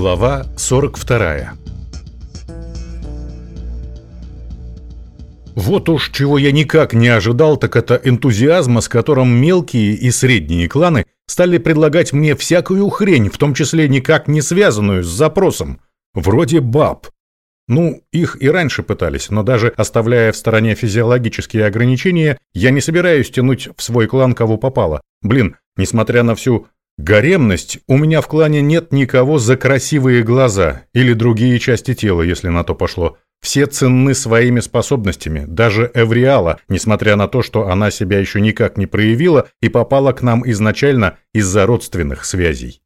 Глава 42 Вот уж чего я никак не ожидал, так это энтузиазма, с которым мелкие и средние кланы стали предлагать мне всякую хрень, в том числе никак не связанную с запросом. Вроде баб. Ну, их и раньше пытались, но даже оставляя в стороне физиологические ограничения, я не собираюсь тянуть в свой клан кого попало. Блин, несмотря на всю гаремность, у меня в клане нет никого за красивые глаза или другие части тела, если на то пошло. Все ценны своими способностями, даже Эвриала, несмотря на то, что она себя еще никак не проявила и попала к нам изначально из-за родственных связей.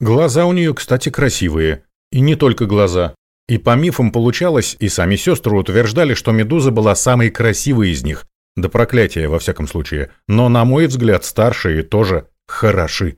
Глаза у нее, кстати, красивые. И не только глаза. И по мифам получалось, и сами сестры утверждали, что Медуза была самой красивой из них. До проклятия, во всяком случае. Но, на мой взгляд, старшие тоже хороши.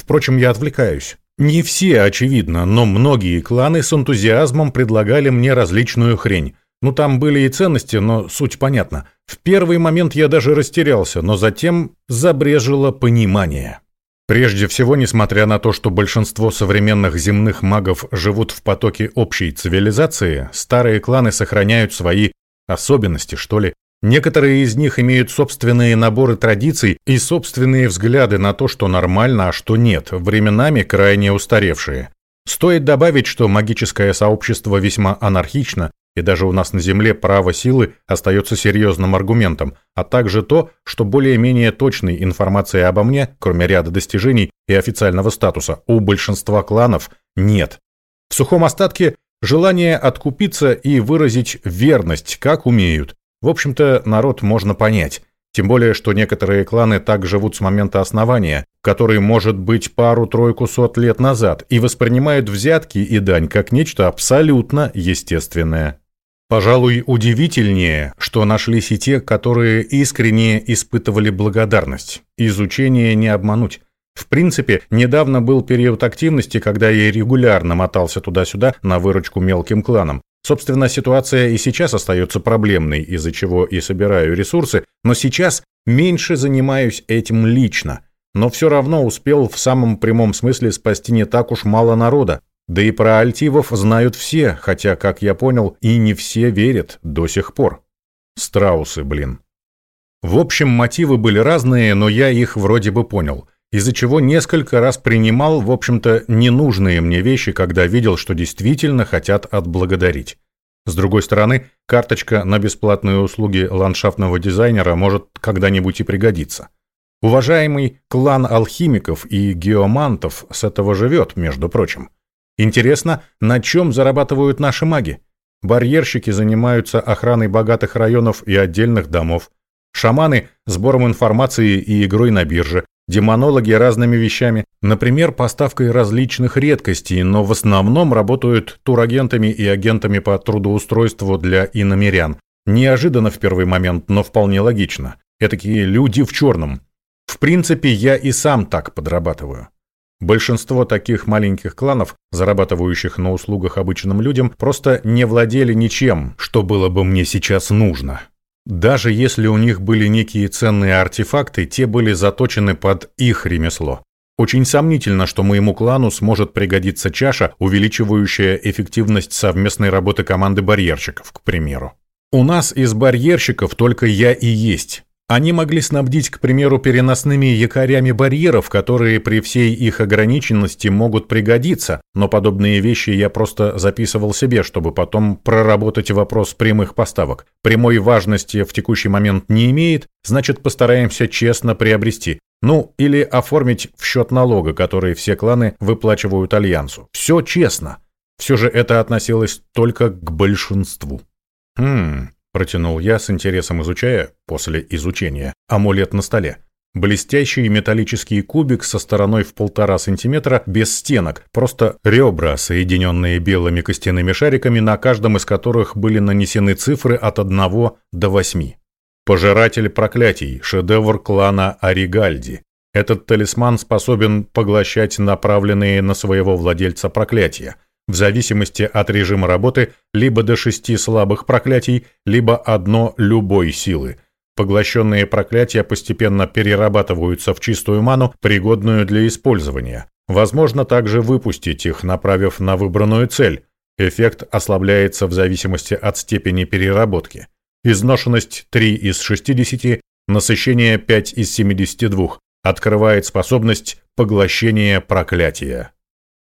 Впрочем, я отвлекаюсь. Не все, очевидно, но многие кланы с энтузиазмом предлагали мне различную хрень. Ну, там были и ценности, но суть понятна. В первый момент я даже растерялся, но затем забрежило понимание. Прежде всего, несмотря на то, что большинство современных земных магов живут в потоке общей цивилизации, старые кланы сохраняют свои особенности, что ли. Некоторые из них имеют собственные наборы традиций и собственные взгляды на то, что нормально, а что нет, временами крайне устаревшие. Стоит добавить, что магическое сообщество весьма анархично, и даже у нас на Земле право силы остается серьезным аргументом, а также то, что более-менее точной информации обо мне, кроме ряда достижений и официального статуса, у большинства кланов нет. В сухом остатке желание откупиться и выразить верность, как умеют. В общем-то, народ можно понять. Тем более, что некоторые кланы так живут с момента основания, который может быть пару-тройку сот лет назад, и воспринимают взятки и дань как нечто абсолютно естественное. Пожалуй, удивительнее, что нашлись и те, которые искренне испытывали благодарность. Изучение не обмануть. В принципе, недавно был период активности, когда я регулярно мотался туда-сюда на выручку мелким кланам. Собственно, ситуация и сейчас остается проблемной, из-за чего и собираю ресурсы, но сейчас меньше занимаюсь этим лично. Но все равно успел в самом прямом смысле спасти не так уж мало народа. Да и про альтивов знают все, хотя, как я понял, и не все верят до сих пор. Страусы, блин. В общем, мотивы были разные, но я их вроде бы понял, из-за чего несколько раз принимал, в общем-то, ненужные мне вещи, когда видел, что действительно хотят отблагодарить. С другой стороны, карточка на бесплатные услуги ландшафтного дизайнера может когда-нибудь и пригодиться. Уважаемый клан алхимиков и геомантов с этого живет, между прочим. Интересно, на чем зарабатывают наши маги? Барьерщики занимаются охраной богатых районов и отдельных домов. Шаманы – сбором информации и игрой на бирже. Демонологи – разными вещами. Например, поставкой различных редкостей, но в основном работают турагентами и агентами по трудоустройству для иномерян. Неожиданно в первый момент, но вполне логично. Этакие люди в черном. В принципе, я и сам так подрабатываю. Большинство таких маленьких кланов, зарабатывающих на услугах обычным людям, просто не владели ничем, что было бы мне сейчас нужно. Даже если у них были некие ценные артефакты, те были заточены под их ремесло. Очень сомнительно, что моему клану сможет пригодиться чаша, увеличивающая эффективность совместной работы команды барьерщиков, к примеру. У нас из барьерщиков только я и есть. Они могли снабдить, к примеру, переносными якорями барьеров, которые при всей их ограниченности могут пригодиться, но подобные вещи я просто записывал себе, чтобы потом проработать вопрос прямых поставок. Прямой важности в текущий момент не имеет, значит постараемся честно приобрести. Ну, или оформить в счет налога, который все кланы выплачивают Альянсу. Все честно. Все же это относилось только к большинству. Хм, Протянул я с интересом изучая, после изучения, амулет на столе. Блестящий металлический кубик со стороной в полтора сантиметра, без стенок, просто ребра, соединенные белыми костяными шариками, на каждом из которых были нанесены цифры от 1 до 8. Пожиратель проклятий, шедевр клана Оригальди. Этот талисман способен поглощать направленные на своего владельца проклятия – в зависимости от режима работы либо до шести слабых проклятий, либо одно любой силы. Поглощенные проклятия постепенно перерабатываются в чистую ману, пригодную для использования. Возможно также выпустить их, направив на выбранную цель. Эффект ослабляется в зависимости от степени переработки. Изношенность 3 из 60, насыщение 5 из 72. Открывает способность поглощения проклятия.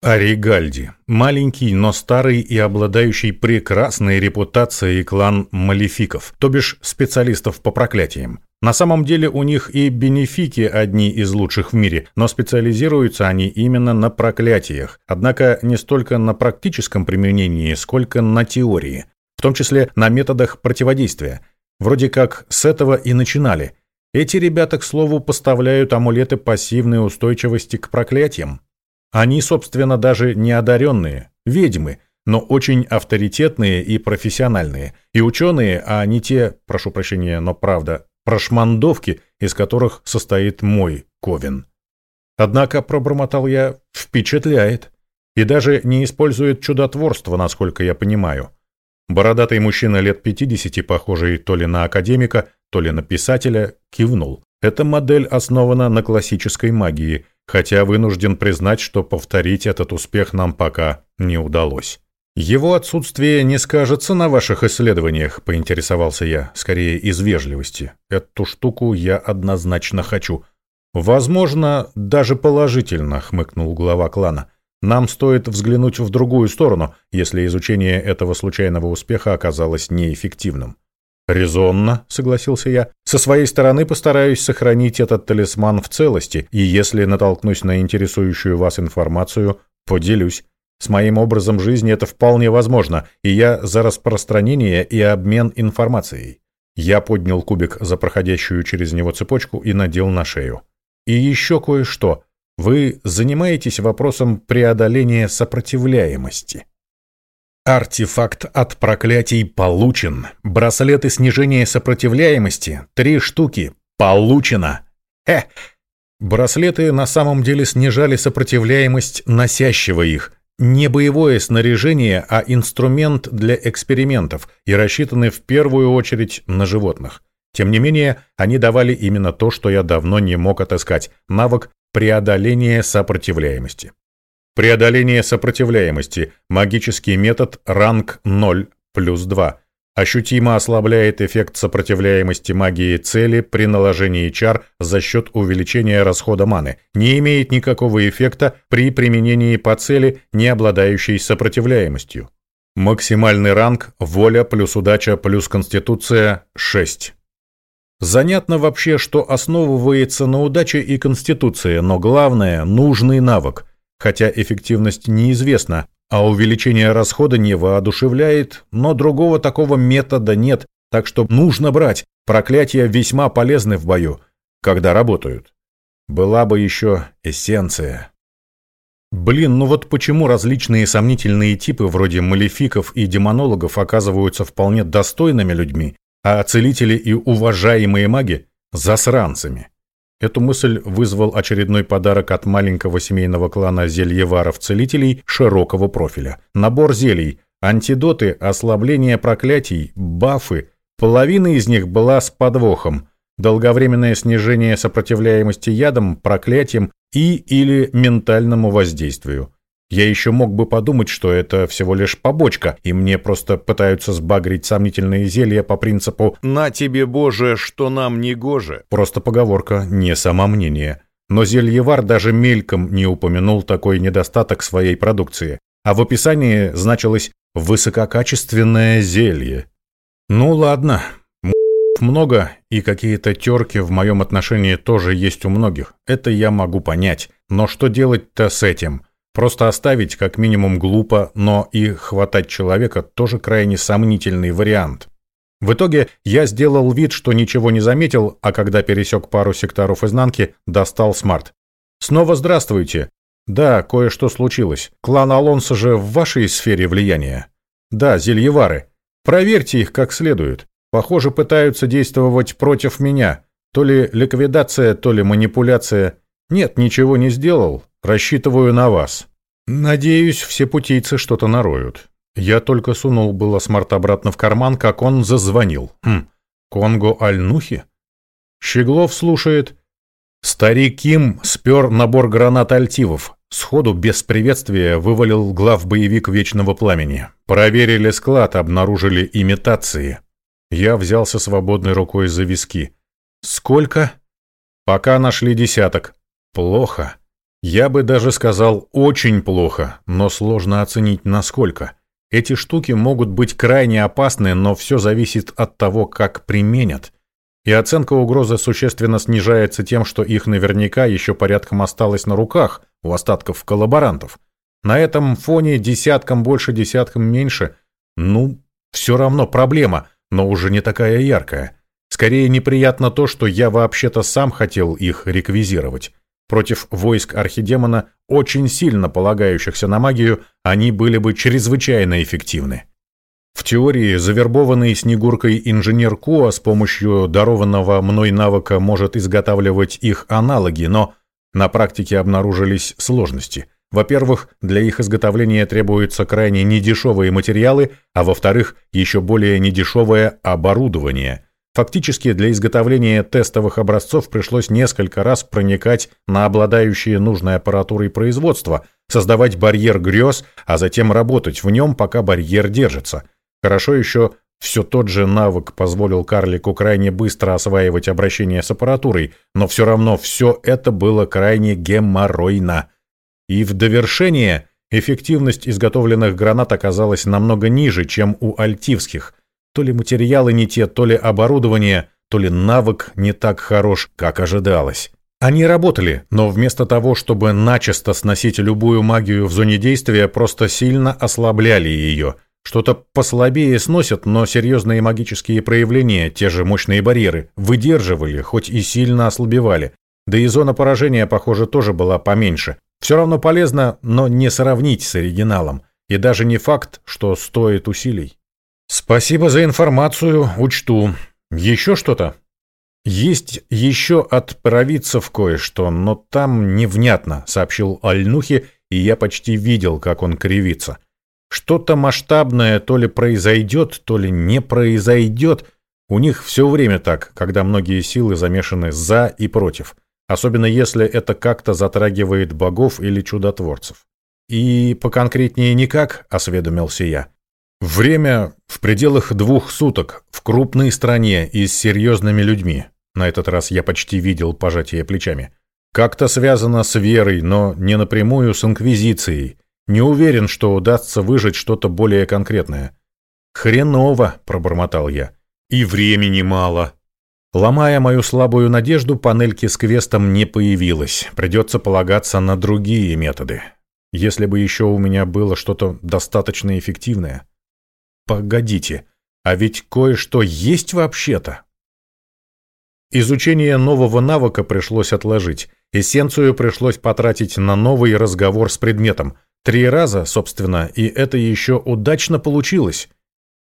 Аригальди. Маленький, но старый и обладающий прекрасной репутацией клан малефиков, то бишь специалистов по проклятиям. На самом деле у них и бенефики одни из лучших в мире, но специализируются они именно на проклятиях, однако не столько на практическом применении, сколько на теории, в том числе на методах противодействия. Вроде как с этого и начинали. Эти ребята, к слову, поставляют амулеты пассивной устойчивости к проклятиям. Они, собственно, даже не одаренные, ведьмы, но очень авторитетные и профессиональные. И ученые, а не те, прошу прощения, но правда, прошмандовки, из которых состоит мой Ковен. Однако, пробормотал я, впечатляет. И даже не использует чудотворство, насколько я понимаю. Бородатый мужчина лет 50, похожий то ли на академика, то ли на писателя, кивнул. Эта модель основана на классической магии – хотя вынужден признать, что повторить этот успех нам пока не удалось. «Его отсутствие не скажется на ваших исследованиях», — поинтересовался я, скорее из вежливости. «Эту штуку я однозначно хочу». «Возможно, даже положительно», — хмыкнул глава клана. «Нам стоит взглянуть в другую сторону, если изучение этого случайного успеха оказалось неэффективным». «Резонно», — согласился я. «Со своей стороны постараюсь сохранить этот талисман в целости, и если натолкнусь на интересующую вас информацию, поделюсь. С моим образом жизни это вполне возможно, и я за распространение и обмен информацией». Я поднял кубик за проходящую через него цепочку и надел на шею. «И еще кое-что. Вы занимаетесь вопросом преодоления сопротивляемости». Артефакт от проклятий получен. Браслеты снижения сопротивляемости. Три штуки. Получено. Э! Браслеты на самом деле снижали сопротивляемость носящего их. Не боевое снаряжение, а инструмент для экспериментов и рассчитаны в первую очередь на животных. Тем не менее, они давали именно то, что я давно не мог отыскать – навык преодоления сопротивляемости. Преодоление сопротивляемости. Магический метод ранг 0 плюс 2. Ощутимо ослабляет эффект сопротивляемости магии цели при наложении чар за счет увеличения расхода маны. Не имеет никакого эффекта при применении по цели, не обладающей сопротивляемостью. Максимальный ранг – воля плюс удача плюс конституция – 6. Занятно вообще, что основывается на удаче и конституции, но главное – нужный навык хотя эффективность неизвестна, а увеличение расхода не воодушевляет, но другого такого метода нет, так что нужно брать. Проклятия весьма полезны в бою, когда работают. Была бы еще эссенция. Блин, ну вот почему различные сомнительные типы вроде малефиков и демонологов оказываются вполне достойными людьми, а целители и уважаемые маги – засранцами? Эту мысль вызвал очередной подарок от маленького семейного клана зельеваров-целителей широкого профиля. Набор зелий, антидоты, ослабление проклятий, бафы. Половина из них была с подвохом. Долговременное снижение сопротивляемости ядам, проклятиям и или ментальному воздействию. Я еще мог бы подумать, что это всего лишь побочка, и мне просто пытаются сбагрить сомнительные зелья по принципу «на тебе, Боже, что нам не гоже». Просто поговорка, не самомнение. Но зельевар даже мельком не упомянул такой недостаток своей продукции, а в описании значилось «высококачественное зелье». Ну ладно, много, и какие-то терки в моем отношении тоже есть у многих, это я могу понять. Но что делать-то с этим? Просто оставить как минимум глупо, но и хватать человека тоже крайне сомнительный вариант. В итоге я сделал вид, что ничего не заметил, а когда пересек пару секторов изнанки, достал смарт. «Снова здравствуйте. Да, кое-что случилось. Клан Алонсо же в вашей сфере влияния. Да, зельевары. Проверьте их как следует. Похоже, пытаются действовать против меня. То ли ликвидация, то ли манипуляция. Нет, ничего не сделал. Рассчитываю на вас. Надеюсь, все путейцы что-то нароют. Я только сунул было смарт обратно в карман, как он зазвонил. Хм, Конго Альнухи? Щеглов слушает. Старик Ким спер набор гранат альтивов. Сходу, без приветствия, вывалил глав боевик Вечного Пламени. Проверили склад, обнаружили имитации. Я взялся свободной рукой за виски. Сколько? Пока нашли десяток. Плохо. Я бы даже сказал очень плохо, но сложно оценить насколько. Эти штуки могут быть крайне опасны, но все зависит от того, как применят. И оценка угрозы существенно снижается тем, что их наверняка еще порядком осталось на руках у остатков коллаборантов. На этом фоне десяткам больше, десяткам меньше. Ну, все равно проблема, но уже не такая яркая. Скорее неприятно то, что я вообще-то сам хотел их реквизировать. Против войск архидемона, очень сильно полагающихся на магию, они были бы чрезвычайно эффективны. В теории завербованный Снегуркой инженер Коа с помощью дарованного мной навыка может изготавливать их аналоги, но на практике обнаружились сложности. Во-первых, для их изготовления требуются крайне недешевые материалы, а во-вторых, еще более недешевое оборудование – Фактически для изготовления тестовых образцов пришлось несколько раз проникать на обладающие нужной аппаратурой производства, создавать барьер грез, а затем работать в нем, пока барьер держится. Хорошо еще все тот же навык позволил карлику крайне быстро осваивать обращение с аппаратурой, но все равно все это было крайне геморройно. И в довершение эффективность изготовленных гранат оказалась намного ниже, чем у альтивских, то ли материалы не те, то ли оборудование, то ли навык не так хорош, как ожидалось. Они работали, но вместо того, чтобы начисто сносить любую магию в зоне действия, просто сильно ослабляли ее. Что-то послабее сносят, но серьезные магические проявления, те же мощные барьеры, выдерживали, хоть и сильно ослабевали. Да и зона поражения, похоже, тоже была поменьше. Все равно полезно, но не сравнить с оригиналом. И даже не факт, что стоит усилий. Спасибо за информацию, учту. Еще что-то? Есть еще от провидцев кое-что, но там невнятно, сообщил Альнухи, и я почти видел, как он кривится. Что-то масштабное то ли произойдет, то ли не произойдет. У них все время так, когда многие силы замешаны за и против. Особенно если это как-то затрагивает богов или чудотворцев. И поконкретнее никак, осведомился я. Время в пределах двух суток, в крупной стране и с серьезными людьми. На этот раз я почти видел пожатие плечами. Как-то связано с верой, но не напрямую с инквизицией. Не уверен, что удастся выжить что-то более конкретное. «Хреново», — пробормотал я. «И времени мало». Ломая мою слабую надежду, панельки с квестом не появилась. Придется полагаться на другие методы. Если бы еще у меня было что-то достаточно эффективное. Погодите, а ведь кое-что есть вообще-то. Изучение нового навыка пришлось отложить. Эссенцию пришлось потратить на новый разговор с предметом. Три раза, собственно, и это еще удачно получилось.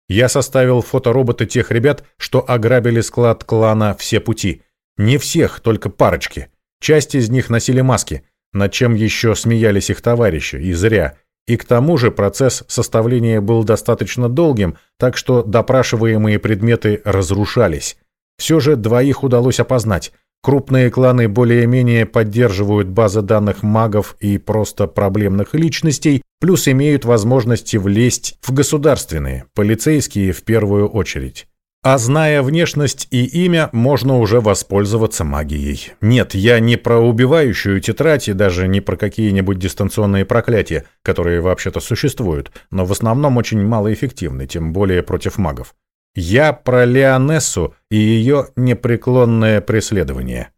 Я составил фотороботы тех ребят, что ограбили склад клана «Все пути». Не всех, только парочки. Часть из них носили маски, над чем еще смеялись их товарищи, и зря. И к тому же процесс составления был достаточно долгим, так что допрашиваемые предметы разрушались. Все же двоих удалось опознать. Крупные кланы более-менее поддерживают базы данных магов и просто проблемных личностей, плюс имеют возможности влезть в государственные, полицейские в первую очередь. А зная внешность и имя, можно уже воспользоваться магией. Нет, я не про убивающую тетрадь и даже не про какие-нибудь дистанционные проклятия, которые вообще-то существуют, но в основном очень малоэффективны, тем более против магов. Я про Леонессу и ее непреклонное преследование.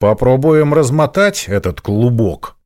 Попробуем размотать этот клубок.